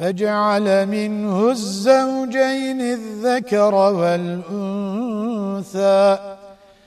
فجعل منه الزوجين الذكر والأنثى.